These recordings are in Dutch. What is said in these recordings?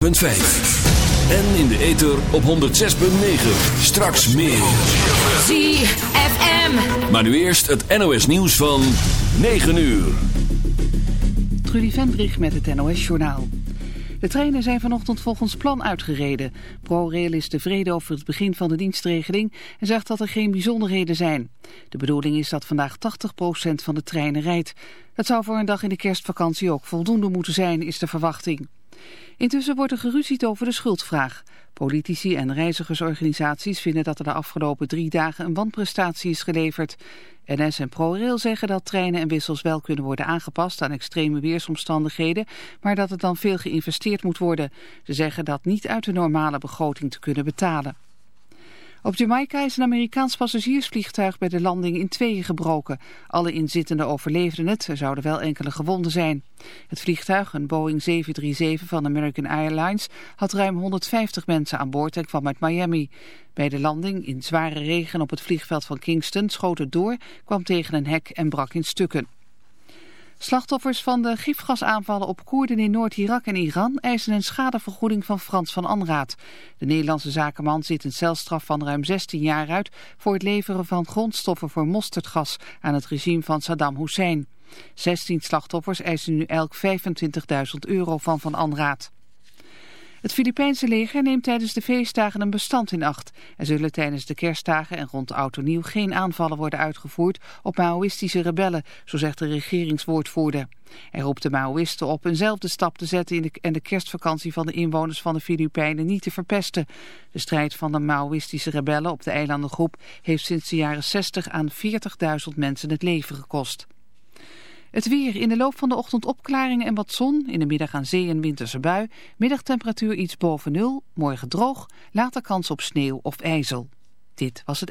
En in de ether op 106.9. Straks meer. ZFM. Maar nu eerst het NOS nieuws van 9 uur. Trudy Vendrich met het NOS journaal. De treinen zijn vanochtend volgens plan uitgereden. ProRail is tevreden over het begin van de dienstregeling en zegt dat er geen bijzonderheden zijn. De bedoeling is dat vandaag 80% van de treinen rijdt. Dat zou voor een dag in de kerstvakantie ook voldoende moeten zijn, is de verwachting. Intussen wordt er geruzied over de schuldvraag. Politici en reizigersorganisaties vinden dat er de afgelopen drie dagen een wanprestatie is geleverd. NS en ProRail zeggen dat treinen en wissels wel kunnen worden aangepast aan extreme weersomstandigheden, maar dat er dan veel geïnvesteerd moet worden. Ze zeggen dat niet uit de normale begroting te kunnen betalen. Op Jamaica is een Amerikaans passagiersvliegtuig bij de landing in tweeën gebroken. Alle inzittenden overleefden het, er zouden wel enkele gewonden zijn. Het vliegtuig, een Boeing 737 van American Airlines, had ruim 150 mensen aan boord en kwam uit Miami. Bij de landing in zware regen op het vliegveld van Kingston schoot het door, kwam tegen een hek en brak in stukken. Slachtoffers van de gifgasaanvallen op Koerden in Noord-Irak en Iran eisen een schadevergoeding van Frans van Anraat. De Nederlandse zakenman zit een celstraf van ruim 16 jaar uit voor het leveren van grondstoffen voor mosterdgas aan het regime van Saddam Hussein. 16 slachtoffers eisen nu elk 25.000 euro van Van Anraat. Het Filipijnse leger neemt tijdens de feestdagen een bestand in acht. Er zullen tijdens de kerstdagen en rond Oud Nieuw geen aanvallen worden uitgevoerd op Maoïstische rebellen, zo zegt de regeringswoordvoerder. Hij roept de Maoïsten op eenzelfde stap te zetten in de, en de kerstvakantie van de inwoners van de Filipijnen niet te verpesten. De strijd van de Maoïstische rebellen op de eilandengroep heeft sinds de jaren 60 aan 40.000 mensen het leven gekost. Het weer. In de loop van de ochtend opklaringen en wat zon. In de middag aan zee en winterse bui. Middagtemperatuur iets boven nul. Morgen droog. Later kans op sneeuw of ijzel. Dit was het.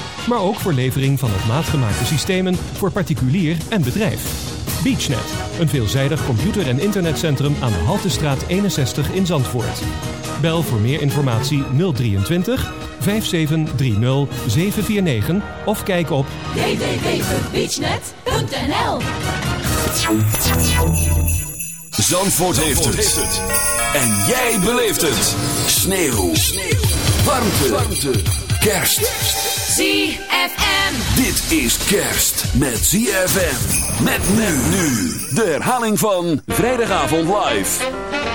Maar ook voor levering van op maat gemaakte systemen voor particulier en bedrijf. BeachNet, een veelzijdig computer- en internetcentrum aan de Haltestraat 61 in Zandvoort. Bel voor meer informatie 023 5730 749 of kijk op www.beachnet.nl Zandvoort, heeft, het. En jij beleeft het. Sneeuw. Warmte. Warmte. Kerst. ZFM. Dit is kerst met ZFM. Met nu nu. De herhaling van Vrijdagavond Live.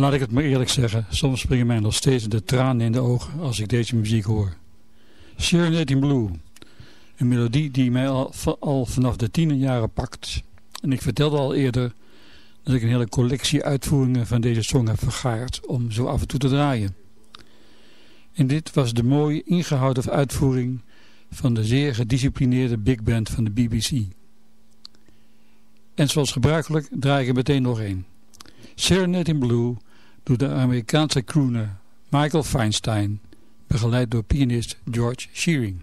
Laat ik het maar eerlijk zeggen, soms springen mij nog steeds de tranen in de ogen als ik deze muziek hoor. Serenade Blue, een melodie die mij al, vanaf de tiende jaren pakt. En ik vertelde al eerder dat ik een hele collectie uitvoeringen van deze song heb vergaard om zo af en toe te draaien. En dit was de mooi ingehouden uitvoering van de zeer gedisciplineerde big band van de BBC. En zoals gebruikelijk draai ik er meteen nog één. Serenade in Blue door de Amerikaanse crooner Michael Feinstein, begeleid door pianist George Shearing.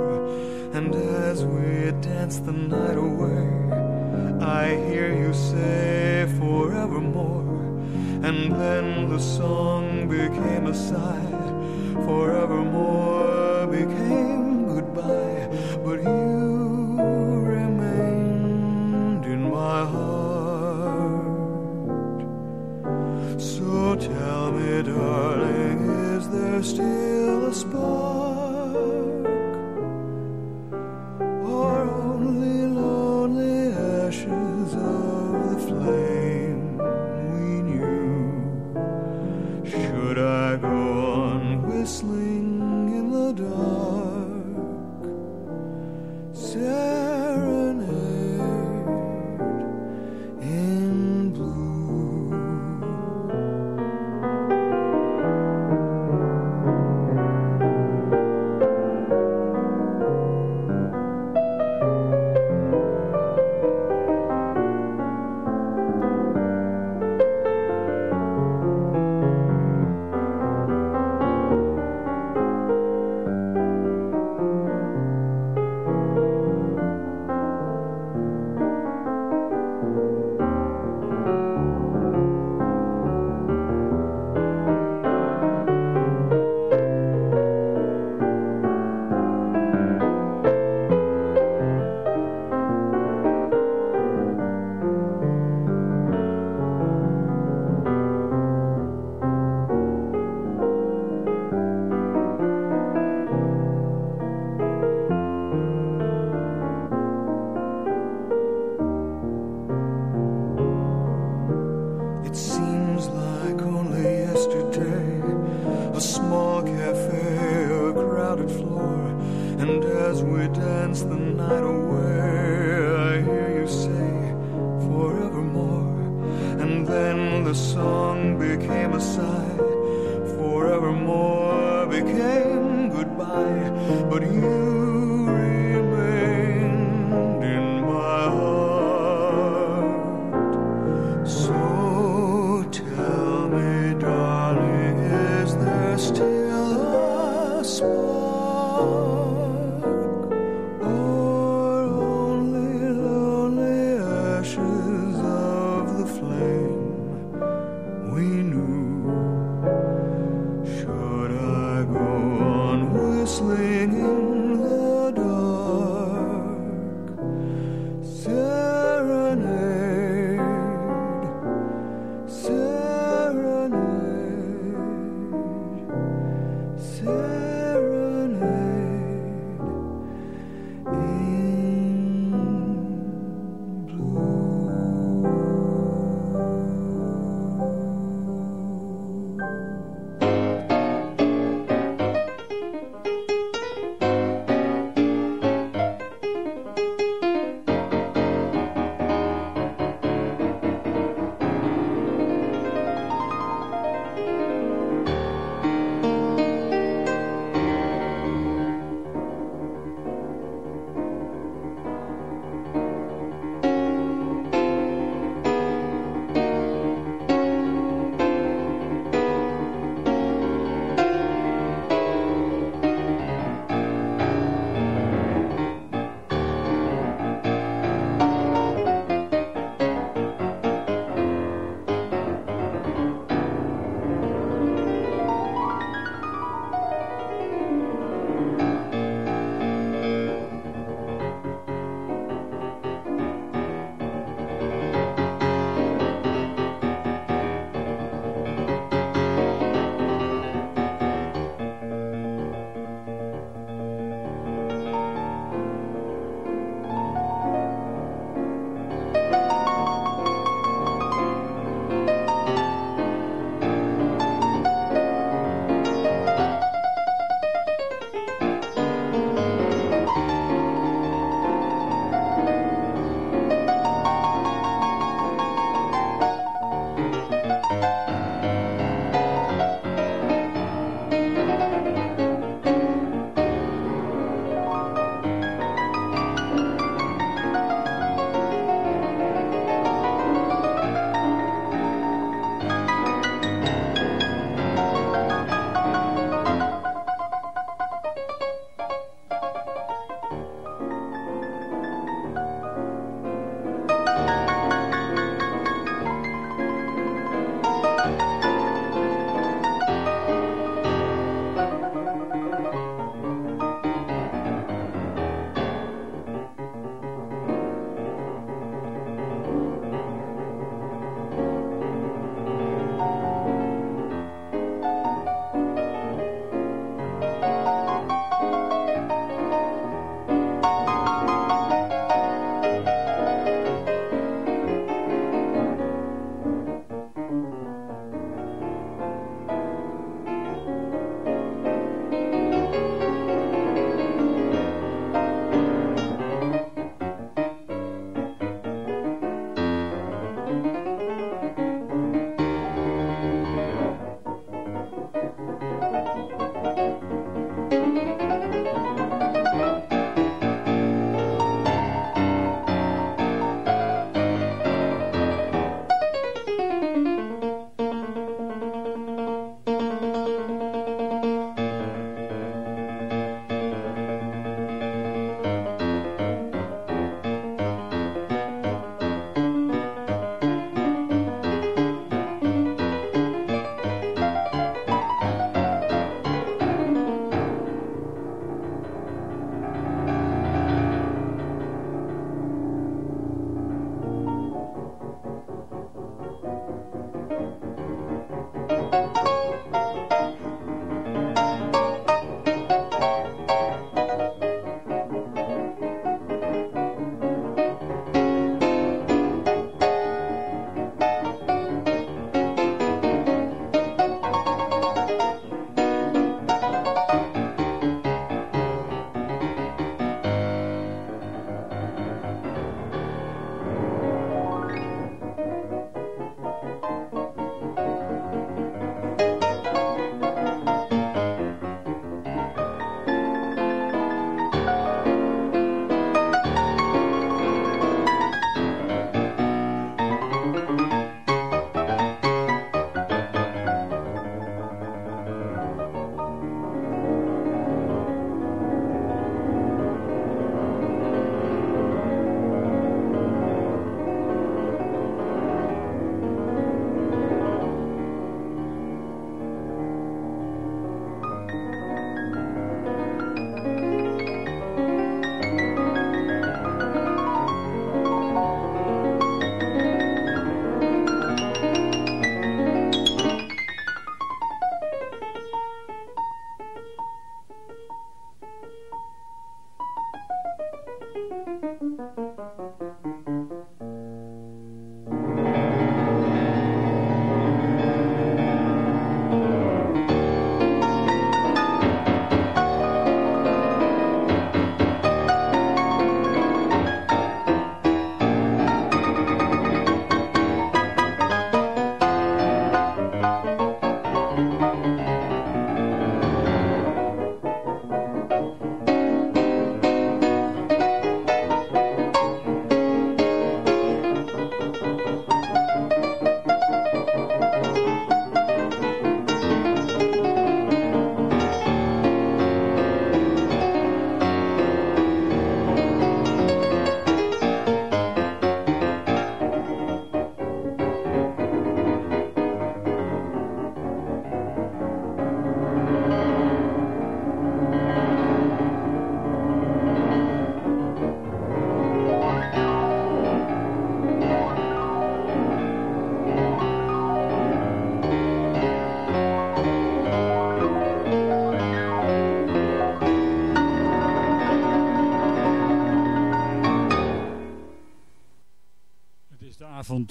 the night away. I hear you say forevermore, and then the song became a sigh forevermore.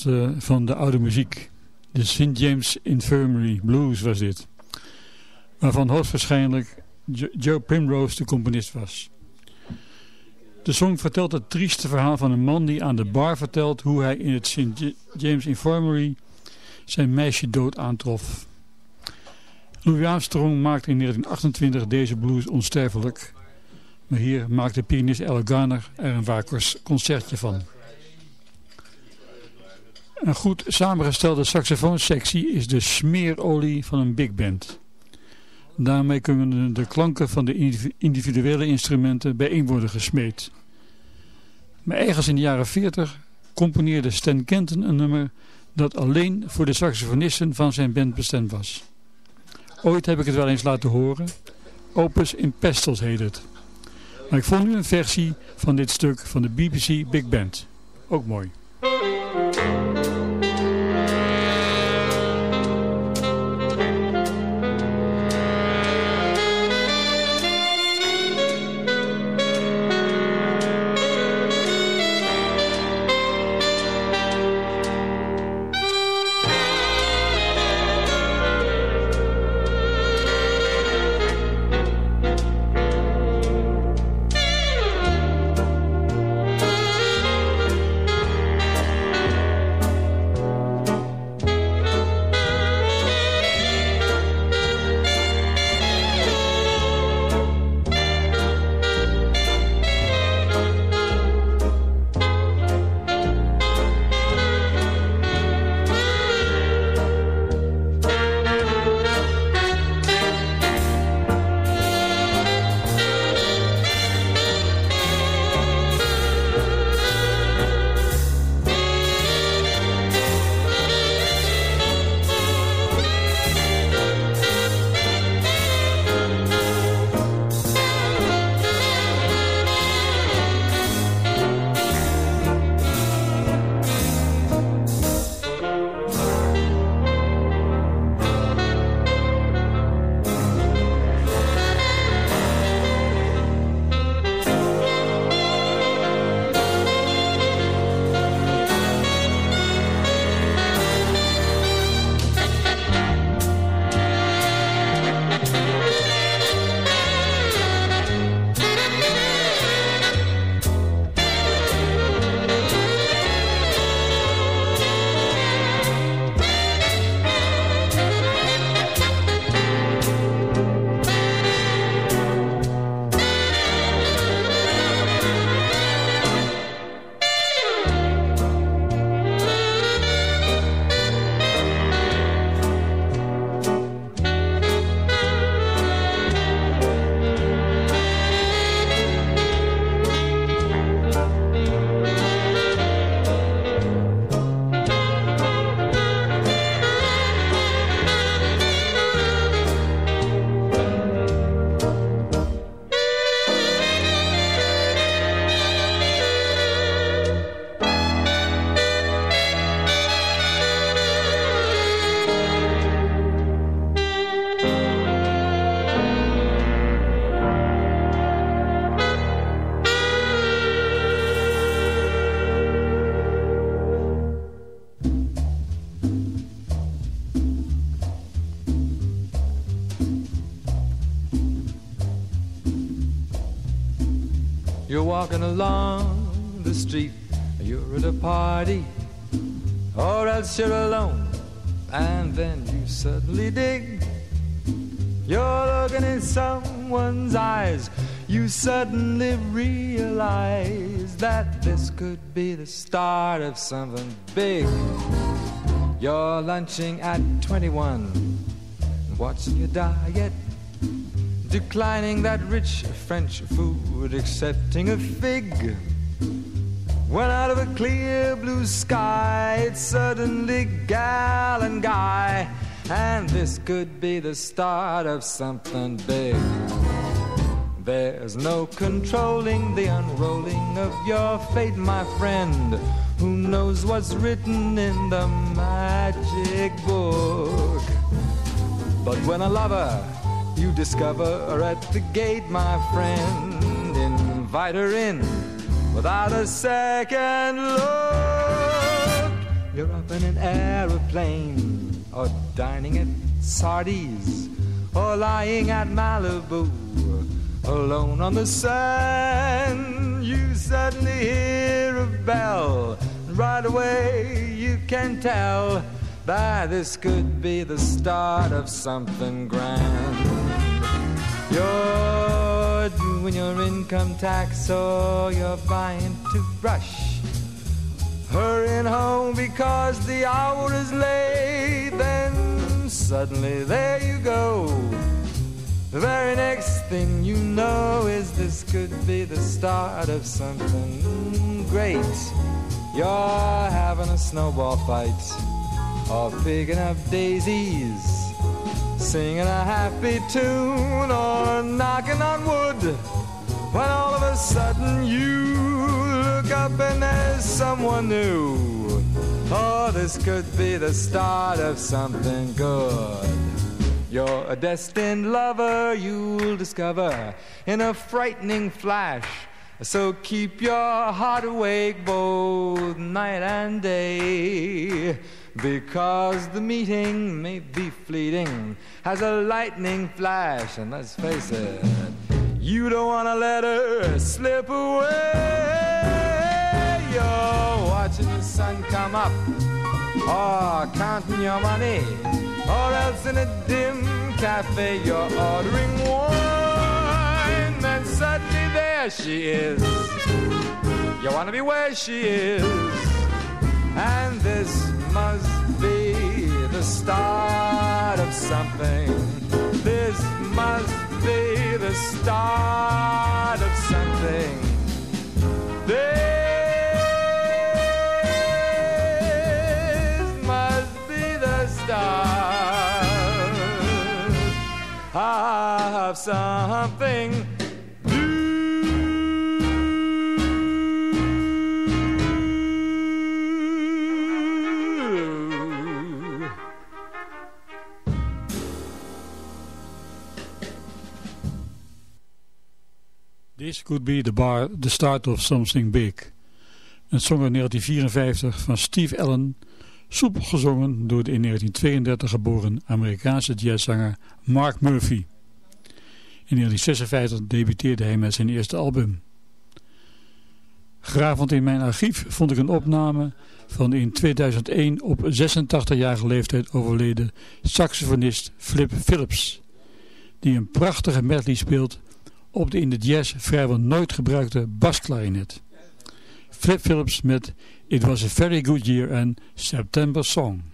Uh, van de oude muziek. De St. James Infirmary Blues was dit. Waarvan hoogstwaarschijnlijk Joe Primrose de componist was. De song vertelt het trieste verhaal van een man die aan de bar vertelt hoe hij in het St. James Infirmary zijn meisje dood aantrof. Louis Armstrong maakte in 1928 deze blues onsterfelijk. Maar hier maakte pianist Ella Garner er een waar concertje van. Een goed samengestelde saxofoonsectie is de smeerolie van een big band. Daarmee kunnen de klanken van de individuele instrumenten bijeen worden gesmeed. Maar ergens in de jaren 40 componeerde Stan Kenton een nummer dat alleen voor de saxofonisten van zijn band bestemd was. Ooit heb ik het wel eens laten horen. Opus in Pestels heet het. Maar ik vond nu een versie van dit stuk van de BBC Big Band. Ook mooi. Walking along the street, you're at a party, or else you're alone, and then you suddenly dig. You're looking in someone's eyes, you suddenly realize that this could be the start of something big. You're lunching at 21, watching your diet declining that rich French food, accepting a fig. When out of a clear blue sky, it's suddenly gal and guy, and this could be the start of something big. There's no controlling the unrolling of your fate, my friend. Who knows what's written in the magic book? But when a lover you discover her at the gate, my friend. Invite her in without a second look. You're up in an aeroplane or dining at Sardi's or lying at Malibu alone on the sand. You suddenly hear a bell, and right away you can tell that this could be the start of something grand. You're doing your income tax or you're buying toothbrush. Hurrying home because the hour is late. Then suddenly there you go. The very next thing you know is this could be the start of something great. You're having a snowball fight or picking up daisies, singing a happy tune or knocking on wood. When all of a sudden you look up and there's someone new. Oh, this could be the start of something good. You're a destined lover, you'll discover in a frightening flash. So keep your heart awake both night and day. Because the meeting may be fleeting, has a lightning flash, and let's face it, you don't want to let her slip away. You're watching the sun come up, or counting your money, or else in a dim cafe you're ordering wine. And suddenly there she is. You want to be where she is. And this must be the start of something. This must be the start of something. This must be the start of something. Could be the, bar, the start of something big. Een song uit 1954 van Steve Allen, soepel gezongen door de in 1932 geboren Amerikaanse jazzzanger Mark Murphy. In 1956 debuteerde hij met zijn eerste album. Gravend in mijn archief vond ik een opname van de in 2001 op 86-jarige leeftijd overleden saxofonist Flip Phillips, die een prachtige medley speelt op de in de jazz vrijwel nooit gebruikte basklarinet. Flip Phillips met It Was a Very Good Year en September Song.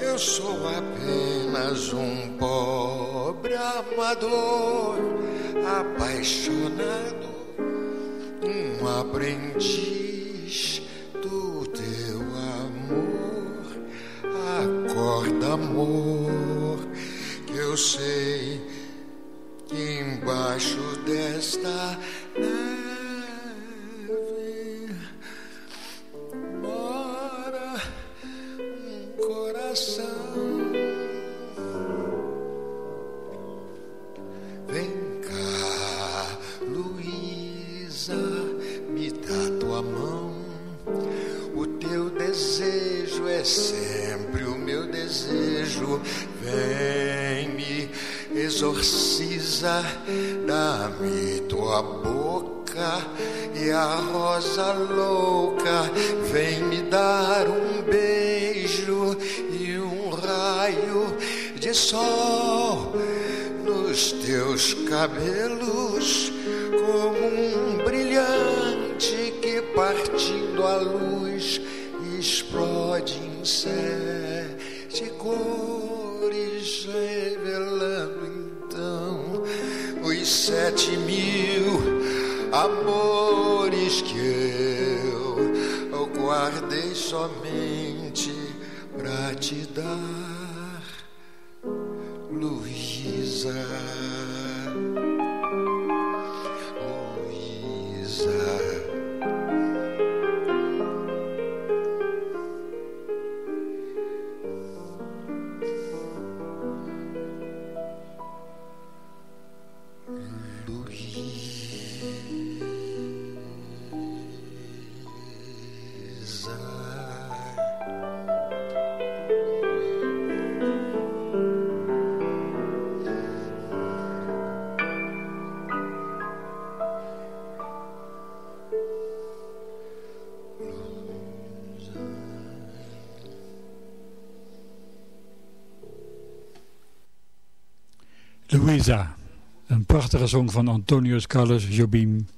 Eu sou apenas um pobre amador, apaixonado, um aprendiz do teu amor. Acorda, amor, que eu sei embaixo desta cabelos como um brilhante que partindo a luz explode em sete cores revelando então os sete mil amores que eu guardei somente pra te dar, Een prachtige song van Antonius Carlos Jobim,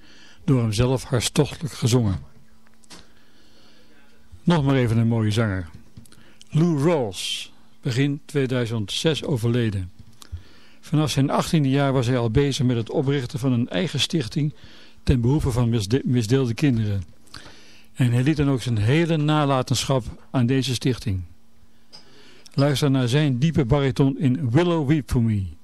door hem zelf hartstochtelijk gezongen. Nog maar even een mooie zanger. Lou Rawls, begin 2006 overleden. Vanaf zijn 18e jaar was hij al bezig met het oprichten van een eigen stichting ten behoeve van misde misdeelde kinderen. En hij liet dan ook zijn hele nalatenschap aan deze stichting. Luister naar zijn diepe bariton in Willow Weep For Me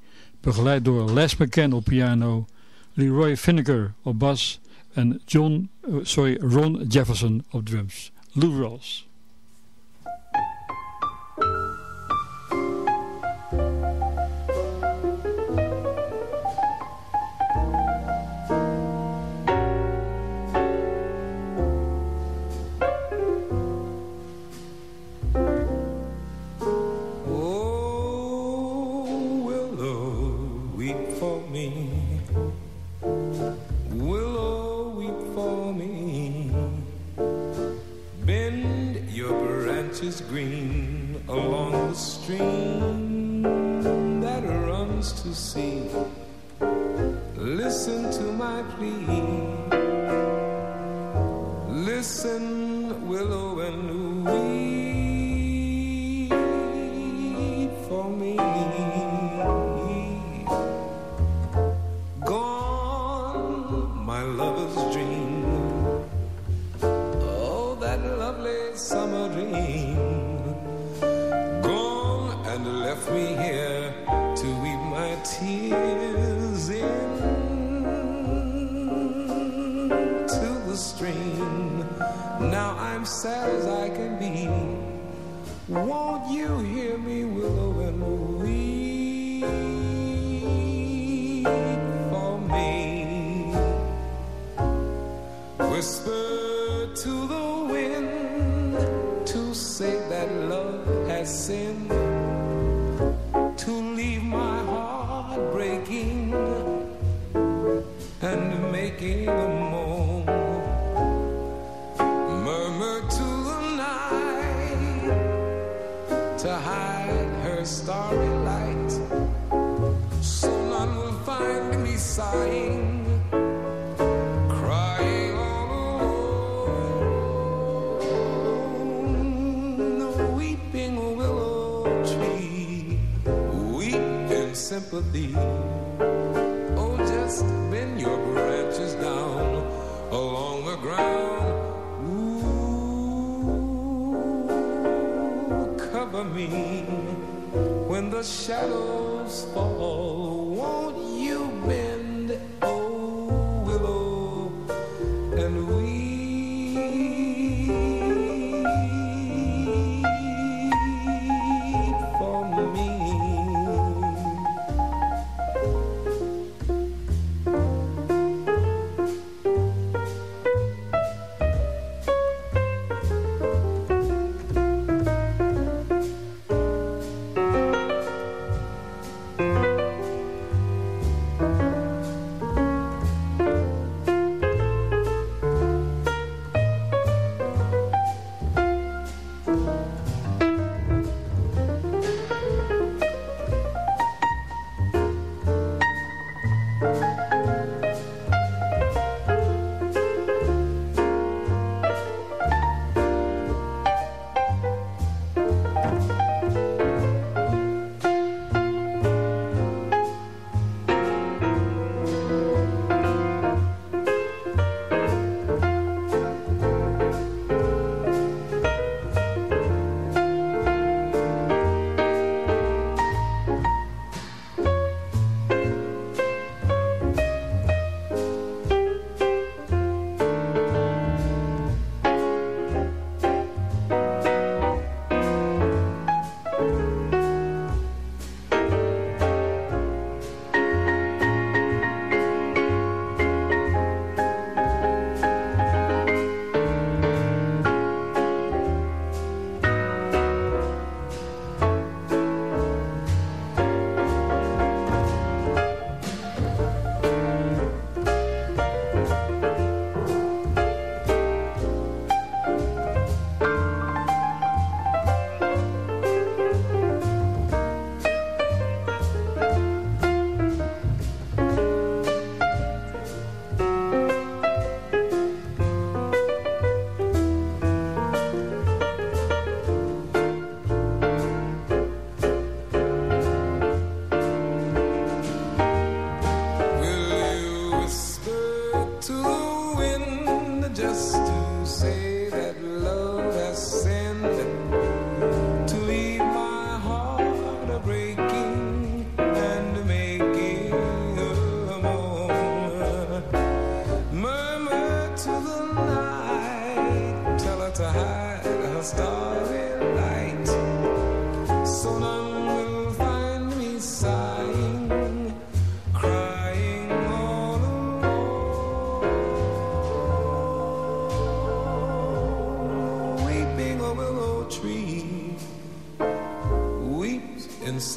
begeleid door Les McCann op piano, Leroy Finnegar op bas en John, sorry, Ron Jefferson op drums. Lou Rawls.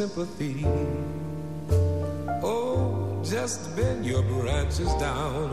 Sympathy. Oh, just bend your branches down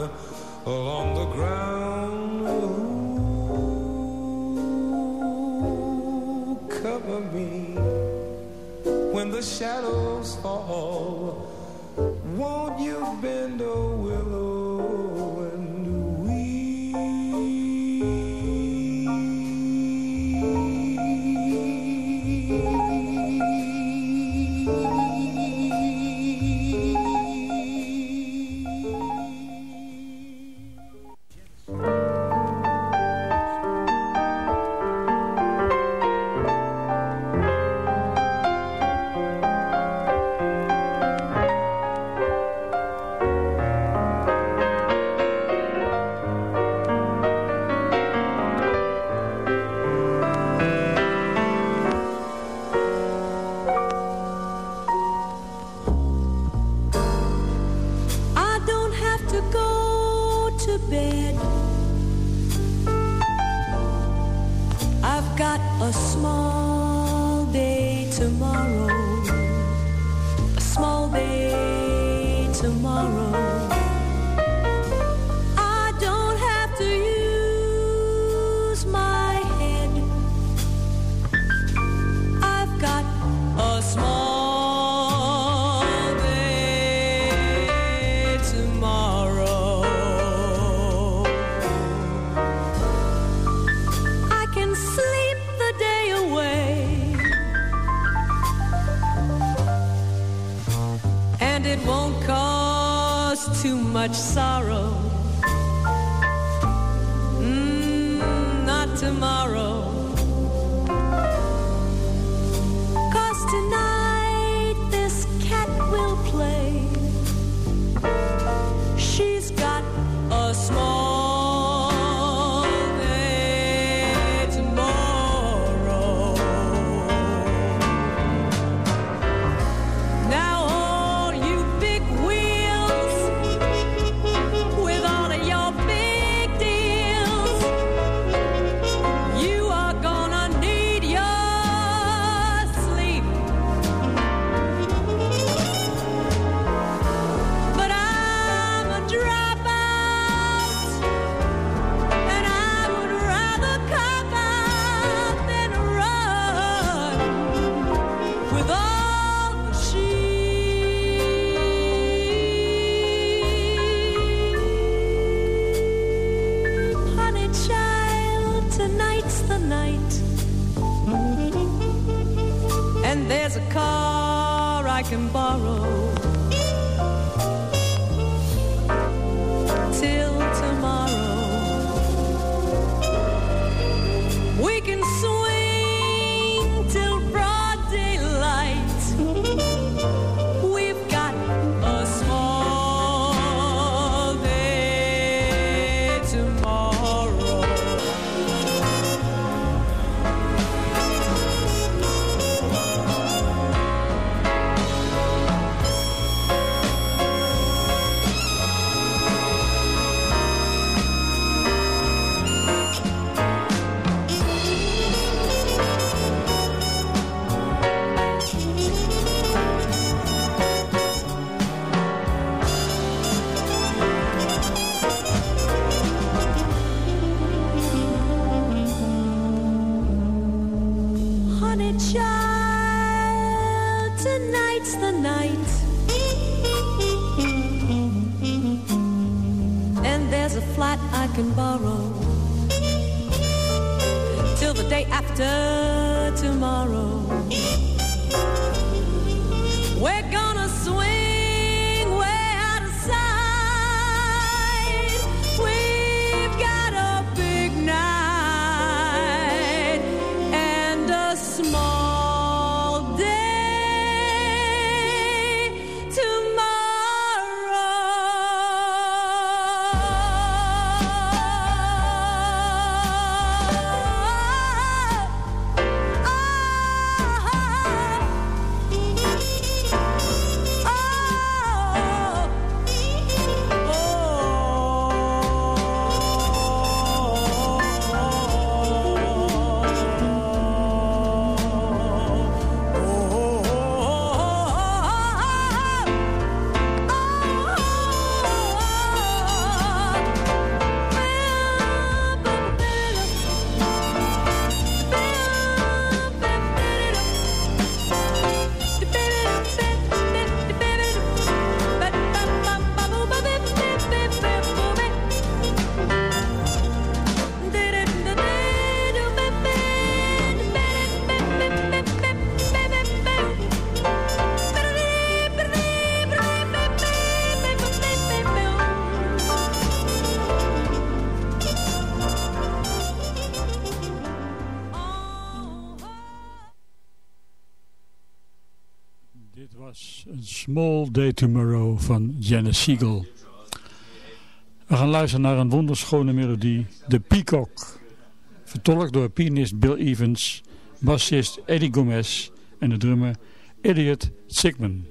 bed. I've got a small much sorrow. and there's a car I can borrow. can borrow till the day after. Day Tomorrow van Janis Siegel. We gaan luisteren naar een wonderschone melodie, The Peacock. Vertolkt door pianist Bill Evans, bassist Eddie Gomez en de drummer Elliot Sigman.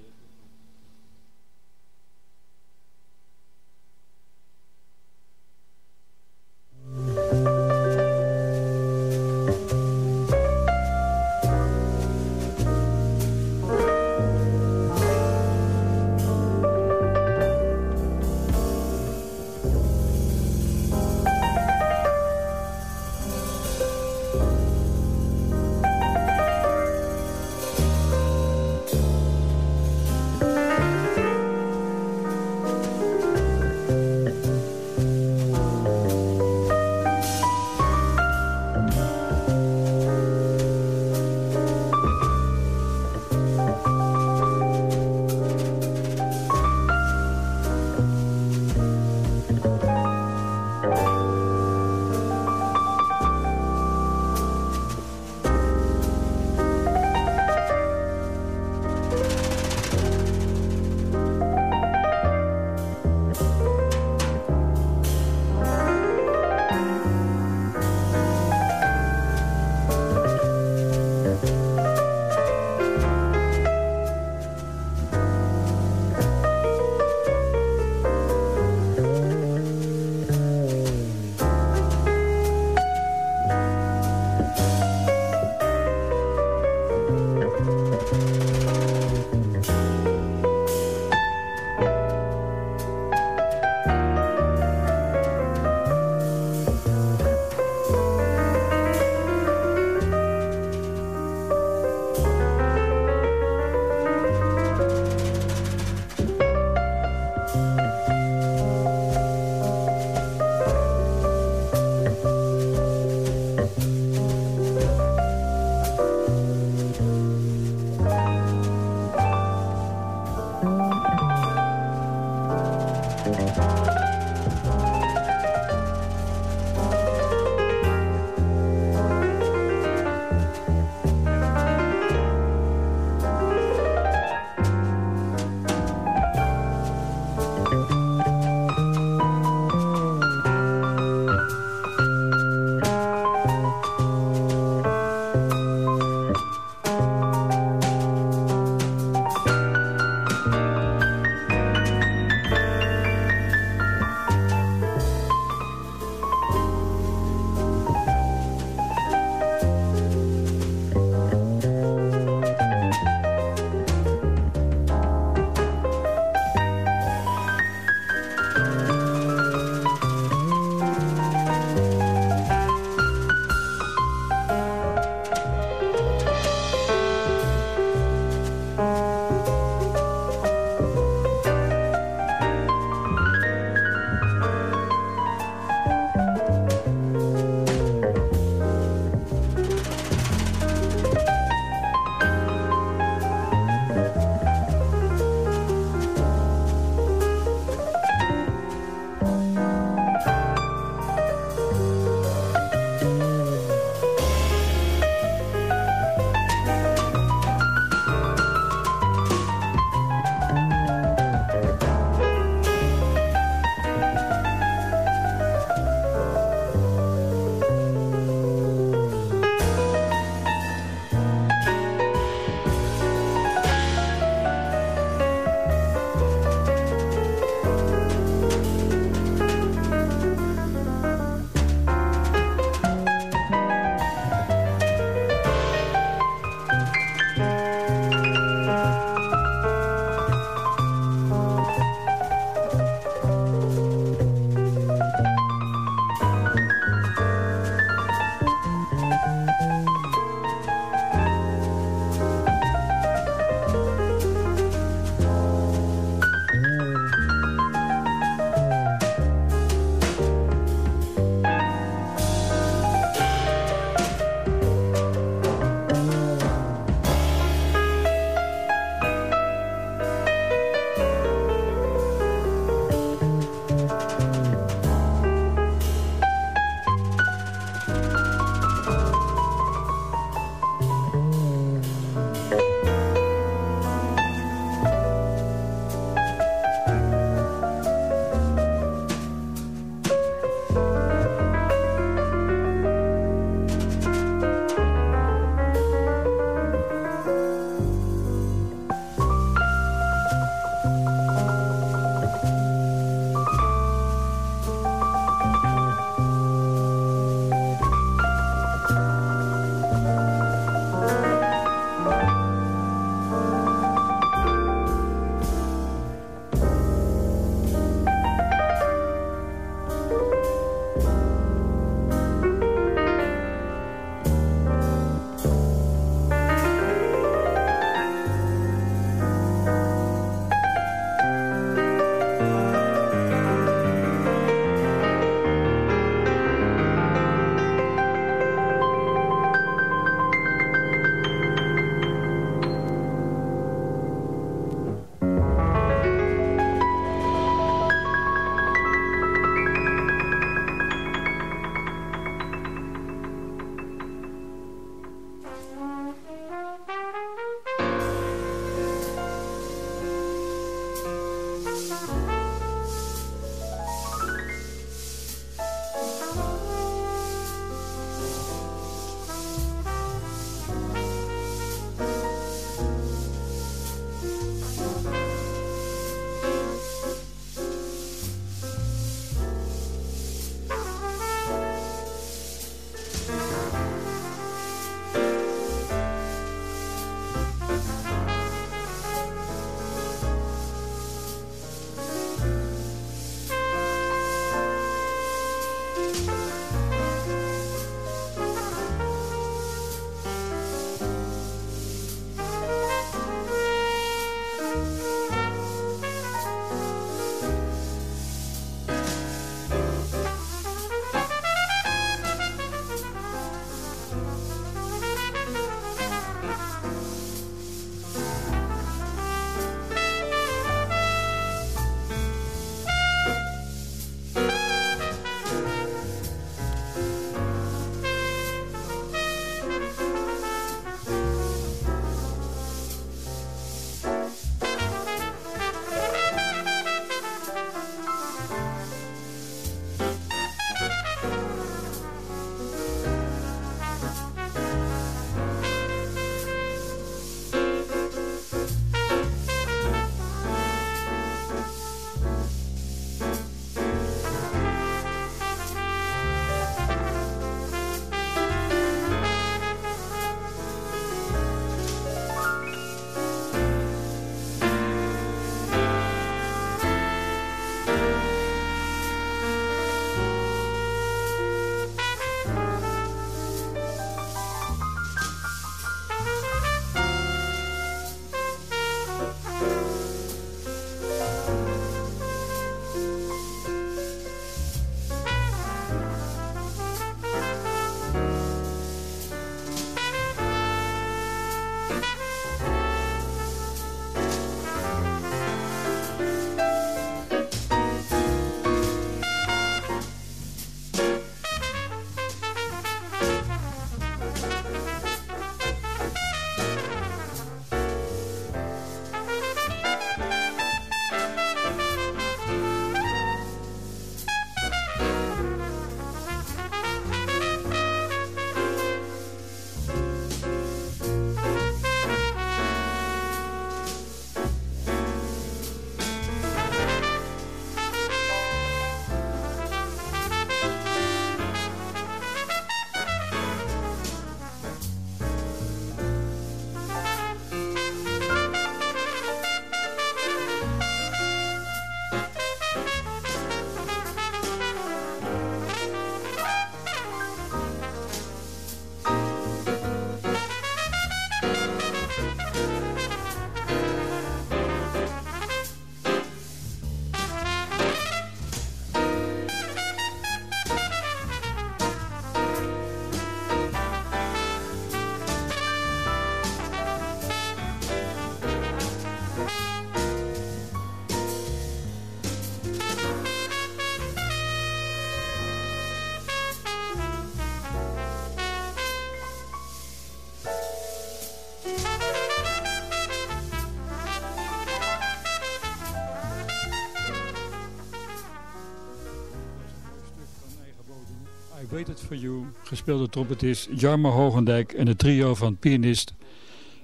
Waited For You, gespeeld door trompetist Jarmo Hogendijk en het trio van pianist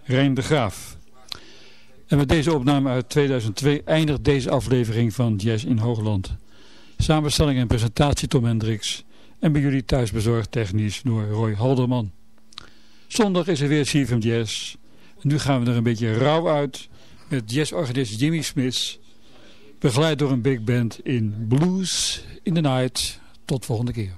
Rijn de Graaf. En met deze opname uit 2002 eindigt deze aflevering van Jazz in Hoogland. Samenstelling en presentatie Tom Hendricks en bij jullie thuis bezorgd technisch door Roy Halderman. Zondag is er weer CFM Jazz. Nu gaan we er een beetje rauw uit met jazzorganist Jimmy Smith, begeleid door een big band in Blues in the Night. Tot volgende keer.